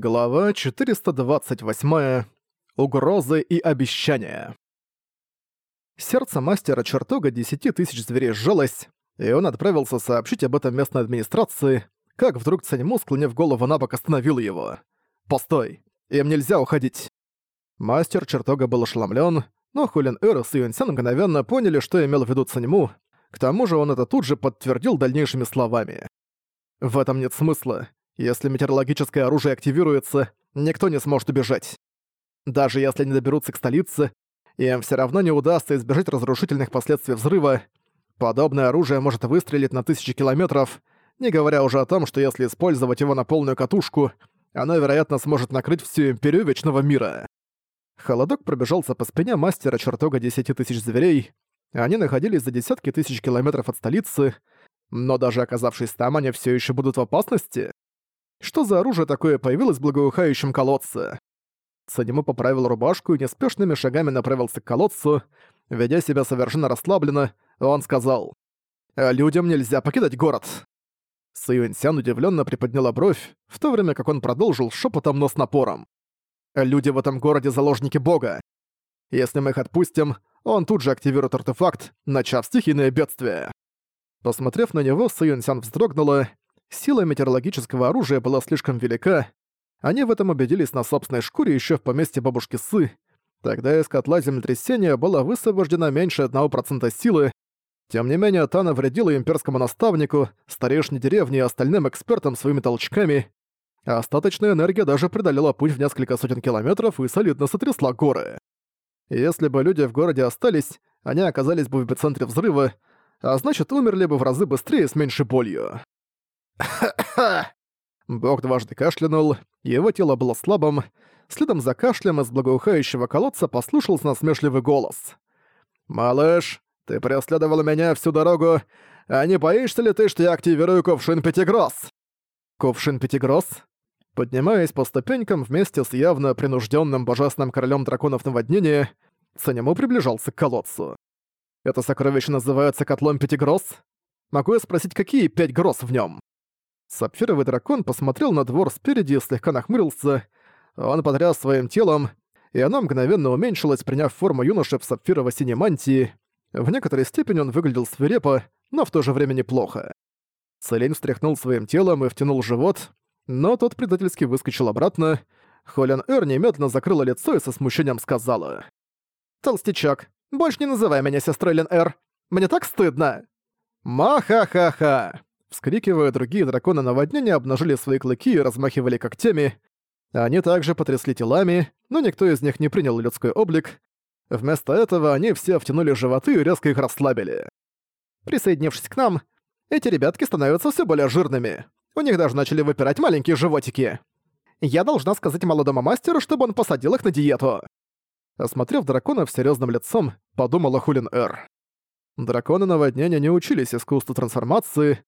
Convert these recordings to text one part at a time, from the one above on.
Глава 428. Угрозы и обещания. Сердце мастера чертога десяти тысяч зверей сжалось, и он отправился сообщить об этом местной администрации, как вдруг Цаньму, склонив голову на бок, остановил его. «Постой! Им нельзя уходить!» Мастер чертога был ошеломлен, но Хулин Эр и Юньсян мгновенно поняли, что имел в виду Цаньму, к тому же он это тут же подтвердил дальнейшими словами. «В этом нет смысла. Если метеорологическое оружие активируется, никто не сможет убежать. Даже если они доберутся к столице, им все равно не удастся избежать разрушительных последствий взрыва. Подобное оружие может выстрелить на тысячи километров, не говоря уже о том, что если использовать его на полную катушку, оно, вероятно, сможет накрыть всю империю Вечного Мира. Холодок пробежался по спине мастера чертога десяти тысяч зверей. Они находились за десятки тысяч километров от столицы, но даже оказавшись там, они все еще будут в опасности. Что за оружие такое появилось в благоухающем колодце? Санему поправил рубашку и неспешными шагами направился к колодцу. Ведя себя совершенно расслабленно, он сказал, «А «Людям нельзя покидать город». Саюэнсян удивленно приподняла бровь, в то время как он продолжил шепотом, но с напором. «Люди в этом городе заложники бога. Если мы их отпустим, он тут же активирует артефакт, начав стихийное бедствие». Посмотрев на него, Саюэнсян вздрогнула Сила метеорологического оружия была слишком велика. Они в этом убедились на собственной шкуре еще в поместье бабушки Сы. Тогда из котла землетрясения было высвобождено меньше 1% силы. Тем не менее, та навредила имперскому наставнику, старейшине деревни и остальным экспертам своими толчками. Остаточная энергия даже преодолела путь в несколько сотен километров и солидно сотрясла горы. Если бы люди в городе остались, они оказались бы в эпицентре взрыва, а значит умерли бы в разы быстрее с меньшей болью. Бог дважды кашлянул, его тело было слабым. Следом за кашлем из благоухающего колодца послушался насмешливый голос. «Малыш, ты преследовал меня всю дорогу, а не боишься ли ты, что я активирую кувшин Пятигросс?» «Кувшин Пятигросс?» Поднимаясь по ступенькам вместе с явно принужденным божественным королем драконов наводнения, Санему приближался к колодцу. «Это сокровище называется котлом Пятигросс? Могу я спросить, какие пять гроз в нем? Сапфировый дракон посмотрел на двор спереди и слегка нахмурился. Он потряс своим телом, и оно мгновенно уменьшилось, приняв форму юноши в сапфирово-синей мантии. В некоторой степени он выглядел свирепо, но в то же время неплохо. Целень встряхнул своим телом и втянул живот, но тот предательски выскочил обратно. Холлен Эр немедленно закрыла лицо и со смущением сказала. «Толстячок, больше не называй меня сестрой Лен Эр. Мне так стыдно!» «Ма-ха-ха-ха!» Вскрикивая, другие драконы наводнения обнажили свои клыки и размахивали когтями. Они также потрясли телами, но никто из них не принял людской облик. Вместо этого они все втянули животы и резко их расслабили. Присоединившись к нам, эти ребятки становятся все более жирными. У них даже начали выпирать маленькие животики. Я должна сказать молодому мастеру, чтобы он посадил их на диету. Осмотрев дракона серьезным лицом, подумала Хулин Эр. Драконы наводнения не учились искусству трансформации,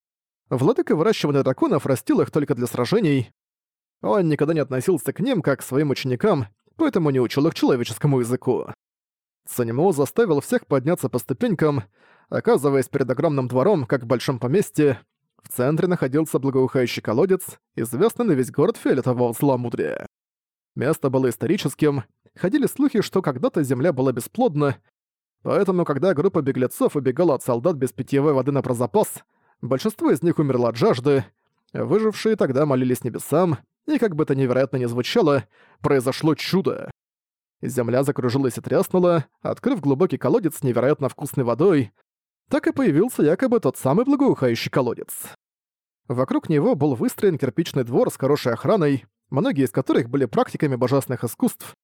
Владыка выращивания драконов растил их только для сражений. Он никогда не относился к ним как к своим ученикам, поэтому не учил их человеческому языку. Санимо заставил всех подняться по ступенькам, оказываясь перед огромным двором, как в большом поместье. В центре находился благоухающий колодец, известный на весь город фиолетового зломудрия. Место было историческим, ходили слухи, что когда-то земля была бесплодна, поэтому когда группа беглецов убегала от солдат без питьевой воды на прозапас, Большинство из них умерло от жажды. Выжившие тогда молились небесам, и как бы это невероятно не звучало, произошло чудо. Земля закружилась и тряснула, открыв глубокий колодец с невероятно вкусной водой. Так и появился якобы тот самый благоухающий колодец. Вокруг него был выстроен кирпичный двор с хорошей охраной, многие из которых были практиками божественных искусств.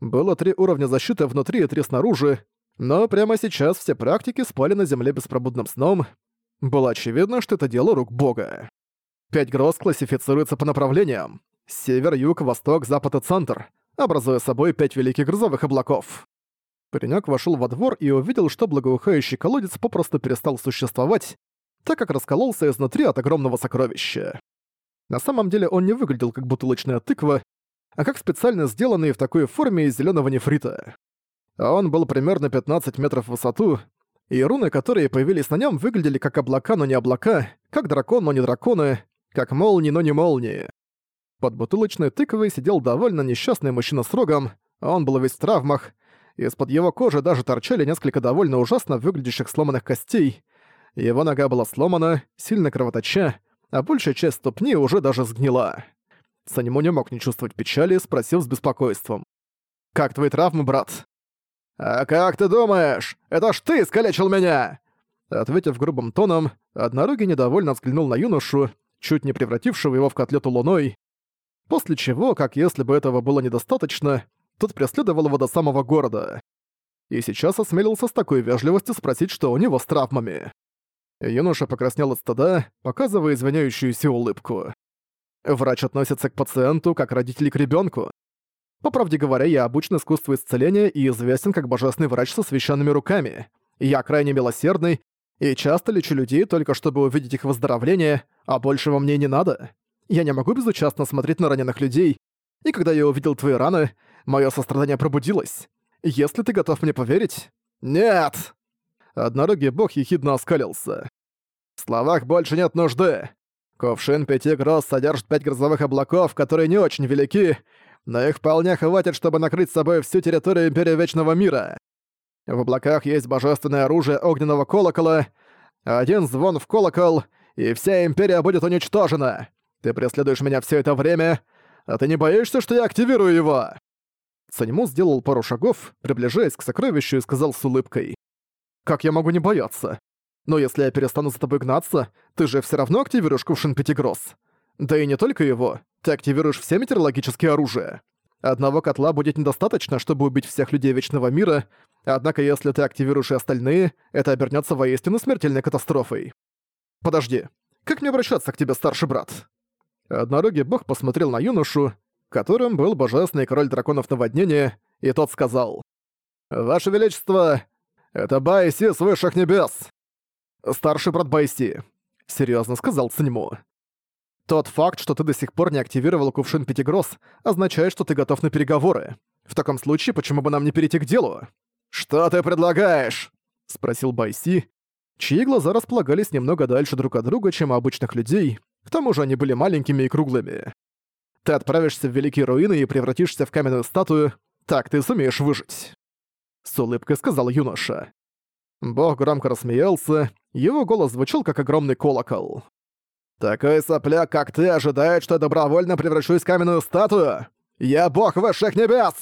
Было три уровня защиты внутри и три снаружи, но прямо сейчас все практики спали на земле беспробудным сном, было очевидно, что это дело рук бога. Пять гроз классифицируются по направлениям. Север, юг, восток, запад и центр, образуя собой пять великих грозовых облаков. Паренёк вошёл во двор и увидел, что благоухающий колодец попросту перестал существовать, так как раскололся изнутри от огромного сокровища. На самом деле он не выглядел как бутылочная тыква, а как специально сделанный в такой форме из зелёного нефрита. Он был примерно 15 метров в высоту, и руны, которые появились на нем, выглядели как облака, но не облака, как дракон, но не драконы, как молнии, но не молнии. Под бутылочной тыквой сидел довольно несчастный мужчина с рогом, а он был весь в травмах. Из-под его кожи даже торчали несколько довольно ужасно выглядящих сломанных костей. Его нога была сломана, сильно кровоточа, а большая часть ступни уже даже сгнила. Санему не мог не чувствовать печали, спросил с беспокойством. «Как твои травмы, брат?» «А как ты думаешь? Это ж ты искалечил меня!» Ответив грубым тоном, однорогий недовольно взглянул на юношу, чуть не превратившего его в котлету луной, после чего, как если бы этого было недостаточно, тот преследовал его до самого города. И сейчас осмелился с такой вежливостью спросить, что у него с травмами. Юноша покраснел от стыда, показывая извиняющуюся улыбку. Врач относится к пациенту как родители к ребенку. По правде говоря, я обучен искусству исцеления и известен как божественный врач со священными руками. Я крайне милосердный и часто лечу людей только чтобы увидеть их выздоровление, а большего мне не надо. Я не могу безучастно смотреть на раненых людей, и когда я увидел твои раны, мое сострадание пробудилось. Если ты готов мне поверить... Нет! Однорогий бог ехидно оскалился. В словах больше нет нужды. Кувшин пяти гроз содержит пять грозовых облаков, которые не очень велики, но их вполне хватит, чтобы накрыть собой всю территорию Империи Вечного Мира. В облаках есть божественное оружие огненного колокола, один звон в колокол, и вся Империя будет уничтожена. Ты преследуешь меня все это время, а ты не боишься, что я активирую его?» Санему сделал пару шагов, приближаясь к сокровищу и сказал с улыбкой. «Как я могу не бояться? Но если я перестану за тобой гнаться, ты же все равно активируешь кувшин Пятигросс. Да и не только его, ты активируешь все метеорологические оружия. Одного котла будет недостаточно, чтобы убить всех людей Вечного Мира, однако если ты активируешь и остальные, это обернется воистину смертельной катастрофой. Подожди, как мне обращаться к тебе, старший брат?» Однорогий бог посмотрел на юношу, которым был божественный король драконов наводнения, и тот сказал. «Ваше Величество, это Байси с высших небес!» «Старший брат Байси», — серьезно сказал Циньму. Тот факт, что ты до сих пор не активировал кувшин Пятигросс, означает, что ты готов на переговоры. В таком случае, почему бы нам не перейти к делу? «Что ты предлагаешь?» — спросил Байси, чьи глаза располагались немного дальше друг от друга, чем у обычных людей, к тому же они были маленькими и круглыми. Ты отправишься в Великие Руины и превратишься в каменную статую, так ты сумеешь выжить. С улыбкой сказал юноша. Бог громко рассмеялся, его голос звучал как огромный колокол. «Такой сопляк, как ты, ожидает, что я добровольно превращусь в каменную статую? Я бог высших небес!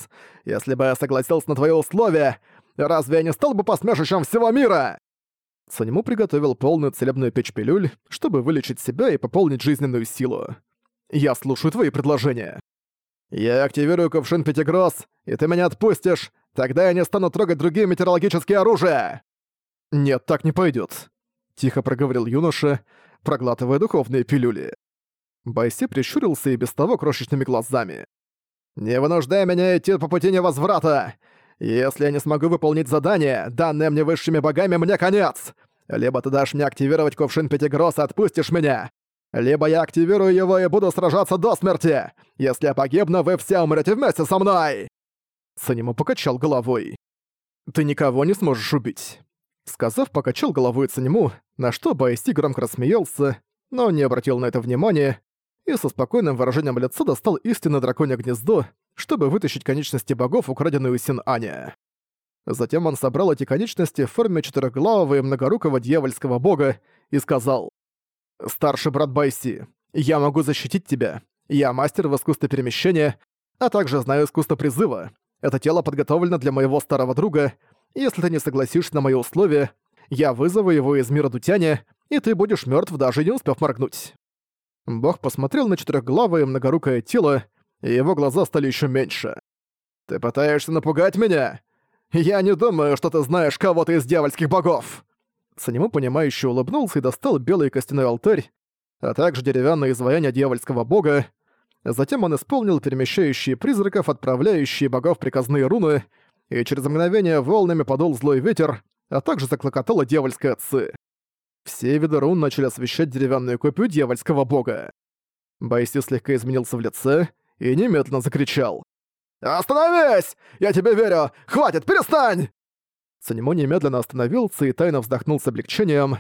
Если бы я согласился на твои условия, разве я не стал бы посмешищем всего мира?» Санему приготовил полную целебную печь пилюль, чтобы вылечить себя и пополнить жизненную силу. «Я слушаю твои предложения». «Я активирую кувшин Пятигросс, и ты меня отпустишь, тогда я не стану трогать другие метеорологические оружия!» «Нет, так не пойдет, тихо проговорил юноша, проглатывая духовные пилюли. Байси прищурился и без того крошечными глазами. «Не вынуждай меня идти по пути невозврата! Если я не смогу выполнить задание, данное мне высшими богами, мне конец! Либо ты дашь мне активировать кувшин Пятигросс и отпустишь меня, либо я активирую его и буду сражаться до смерти! Если я погибну, вы все умрете вместе со мной!» Санему покачал головой. «Ты никого не сможешь убить». Сказав, покачал головой Цанему, на что Байси громко рассмеялся, но не обратил на это внимания и со спокойным выражением лица достал истинное драконье гнездо, чтобы вытащить конечности богов, украденные у Син Аня. Затем он собрал эти конечности в форме четырехглавого и многорукого дьявольского бога и сказал «Старший брат Байси, я могу защитить тебя. Я мастер в искусстве перемещения, а также знаю искусство призыва. Это тело подготовлено для моего старого друга, если ты не согласишься на мои условия, я вызову его из мира Дутяня, и ты будешь мертв, даже не успев моргнуть». Бог посмотрел на четырехглавое многорукое тело, и его глаза стали еще меньше. «Ты пытаешься напугать меня? Я не думаю, что ты знаешь кого-то из дьявольских богов!» Санему понимающе улыбнулся и достал белый костяной алтарь, а также деревянное изваяние дьявольского бога. Затем он исполнил перемещающие призраков, отправляющие богов приказные руны, и через мгновение волнами подул злой ветер, а также заклокотала дьявольская ци. Все виды рун начали освещать деревянную копию дьявольского бога. Байси слегка изменился в лице и немедленно закричал. «Остановись! Я тебе верю! Хватит, перестань!» Санему немедленно остановился и тайно вздохнул с облегчением.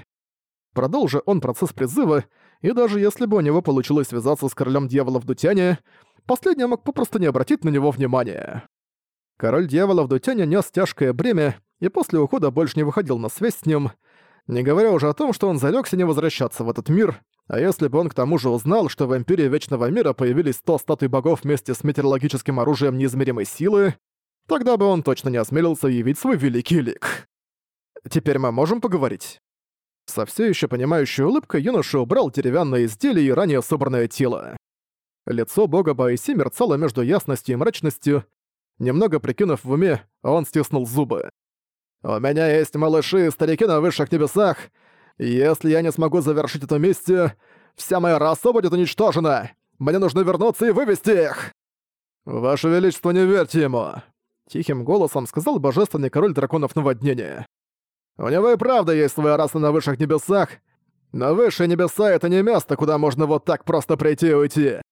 Продолжил он процесс призыва, и даже если бы у него получилось связаться с королем дьяволов Дутяне, последний мог попросту не обратить на него внимания. Король дьяволов Дутяне нес тяжкое бремя и после ухода больше не выходил на связь с ним, не говоря уже о том, что он залегся не возвращаться в этот мир, а если бы он к тому же узнал, что в Империи Вечного Мира появились 100 статуй богов вместе с метеорологическим оружием неизмеримой силы, тогда бы он точно не осмелился явить свой великий лик. Теперь мы можем поговорить. Со все еще понимающей улыбкой юноша убрал деревянное изделие и ранее собранное тело. Лицо бога Баиси мерцало между ясностью и мрачностью. Немного прикинув в уме, он стиснул зубы. «У меня есть малыши и старики на высших небесах. Если я не смогу завершить эту миссию, вся моя раса будет уничтожена. Мне нужно вернуться и вывести их!» «Ваше Величество, не верьте ему!» Тихим голосом сказал божественный король драконов наводнения. У него и правда есть своя раса на высших небесах, но высшие небеса — это не место, куда можно вот так просто прийти и уйти.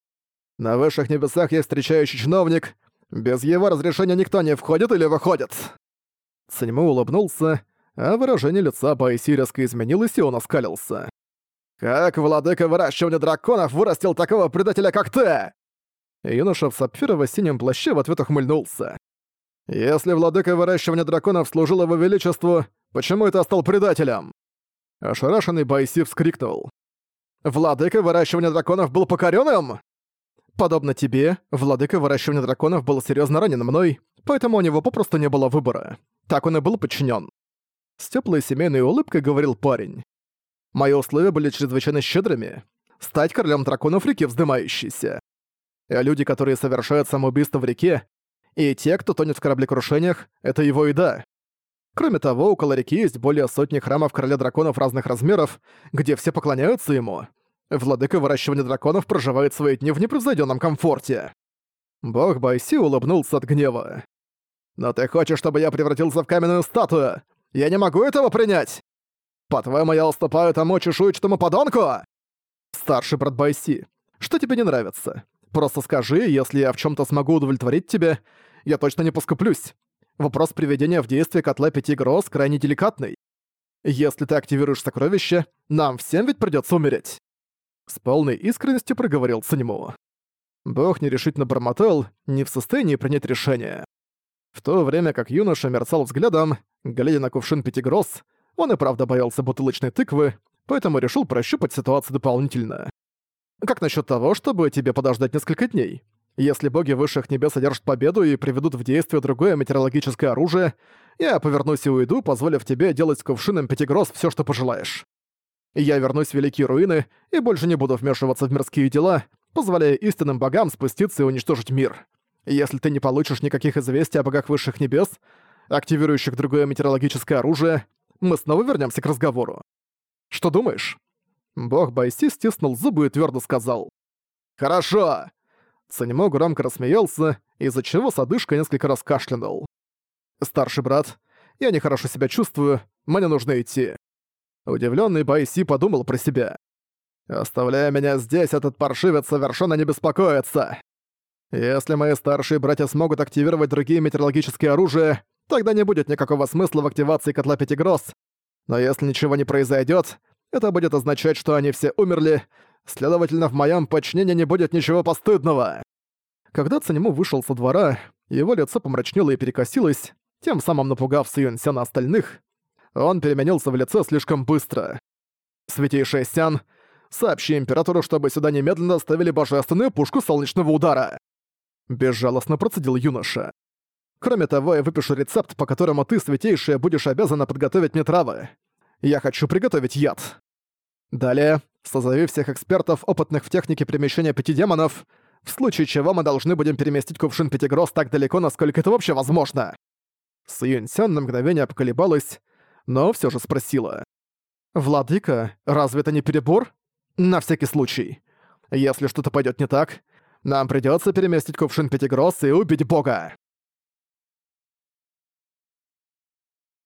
На высших небесах есть встречающий чиновник, без его разрешения никто не входит или выходит». Циньму улыбнулся, а выражение лица Байси резко изменилось, и он оскалился. «Как владыка выращивания драконов вырастил такого предателя, как ты?» Юноша в сапфирово-синем плаще в ответ ухмыльнулся. «Если владыка выращивания драконов служил его величеству, Почему это стал предателем?» Ошарашенный Байси вскрикнул. «Владыка выращивания драконов был покорённым?» «Подобно тебе, владыка выращивания драконов был серьезно ранен мной, поэтому у него попросту не было выбора. Так он и был подчинен. С теплой семейной улыбкой говорил парень. «Мои условия были чрезвычайно щедрыми. Стать королем драконов реки вздымающейся. А люди, которые совершают самоубийство в реке, и те, кто тонет в кораблекрушениях, это его еда. Кроме того, около реки есть более сотни храмов Короля Драконов разных размеров, где все поклоняются ему. Владыка выращивания драконов проживает свои дни в непревзойденном комфорте. Бог Байси улыбнулся от гнева. «Но ты хочешь, чтобы я превратился в каменную статую? Я не могу этого принять! По-твоему, я уступаю тому чешуйчатому подонку?» Старший брат Байси, что тебе не нравится? Просто скажи, если я в чем то смогу удовлетворить тебя, я точно не поскуплюсь. Вопрос приведения в действие котла пяти гроз крайне деликатный. Если ты активируешь сокровище, нам всем ведь придётся умереть. С полной искренностью проговорил Циньму. Бог нерешительно бормотал, не в состоянии принять решение. В то время как юноша мерцал взглядом, глядя на кувшин пяти гроз, он и правда боялся бутылочной тыквы, поэтому решил прощупать ситуацию дополнительно. Как насчет того, чтобы тебе подождать несколько дней? Если боги высших небес одержат победу и приведут в действие другое метеорологическое оружие, я повернусь и уйду, позволив тебе делать с кувшином пятигроз все, что пожелаешь. Я вернусь в Великие Руины и больше не буду вмешиваться в мирские дела, позволяя истинным богам спуститься и уничтожить мир. Если ты не получишь никаких известий о богах высших небес, активирующих другое метеорологическое оружие, мы снова вернемся к разговору. Что думаешь? Бог Байси стиснул зубы и твердо сказал. «Хорошо! Санимо громко рассмеялся, из-за чего Садышка несколько раз кашлянул. «Старший брат, я нехорошо себя чувствую, мне нужно идти». Удивленный Байси подумал про себя. «Оставляя меня здесь, этот паршивец совершенно не беспокоится. Если мои старшие братья смогут активировать другие метеорологические оружия, тогда не будет никакого смысла в активации котла Пятигроз. Но если ничего не произойдет, это будет означать, что они все умерли, Следовательно, в моем подчинении не будет ничего постыдного. Когда Цанему вышел со двора, его лицо помрачнело и перекосилось, тем самым напугав Сюньсяна остальных. Он переменился в лице слишком быстро. «Святейший Сян, сообщи Императору, чтобы сюда немедленно доставили божественную пушку солнечного удара!» Безжалостно процедил юноша. «Кроме того, я выпишу рецепт, по которому ты, Святейшая, будешь обязана подготовить мне травы. Я хочу приготовить яд. Далее, Созови всех экспертов, опытных в технике перемещения пяти демонов, в случае чего мы должны будем переместить кувшин Пятигроз так далеко, насколько это вообще возможно». Сюньсян на мгновение поколебалась, но все же спросила. «Владыка, разве это не перебор? На всякий случай. Если что-то пойдет не так, нам придется переместить кувшин Пятигроз и убить бога».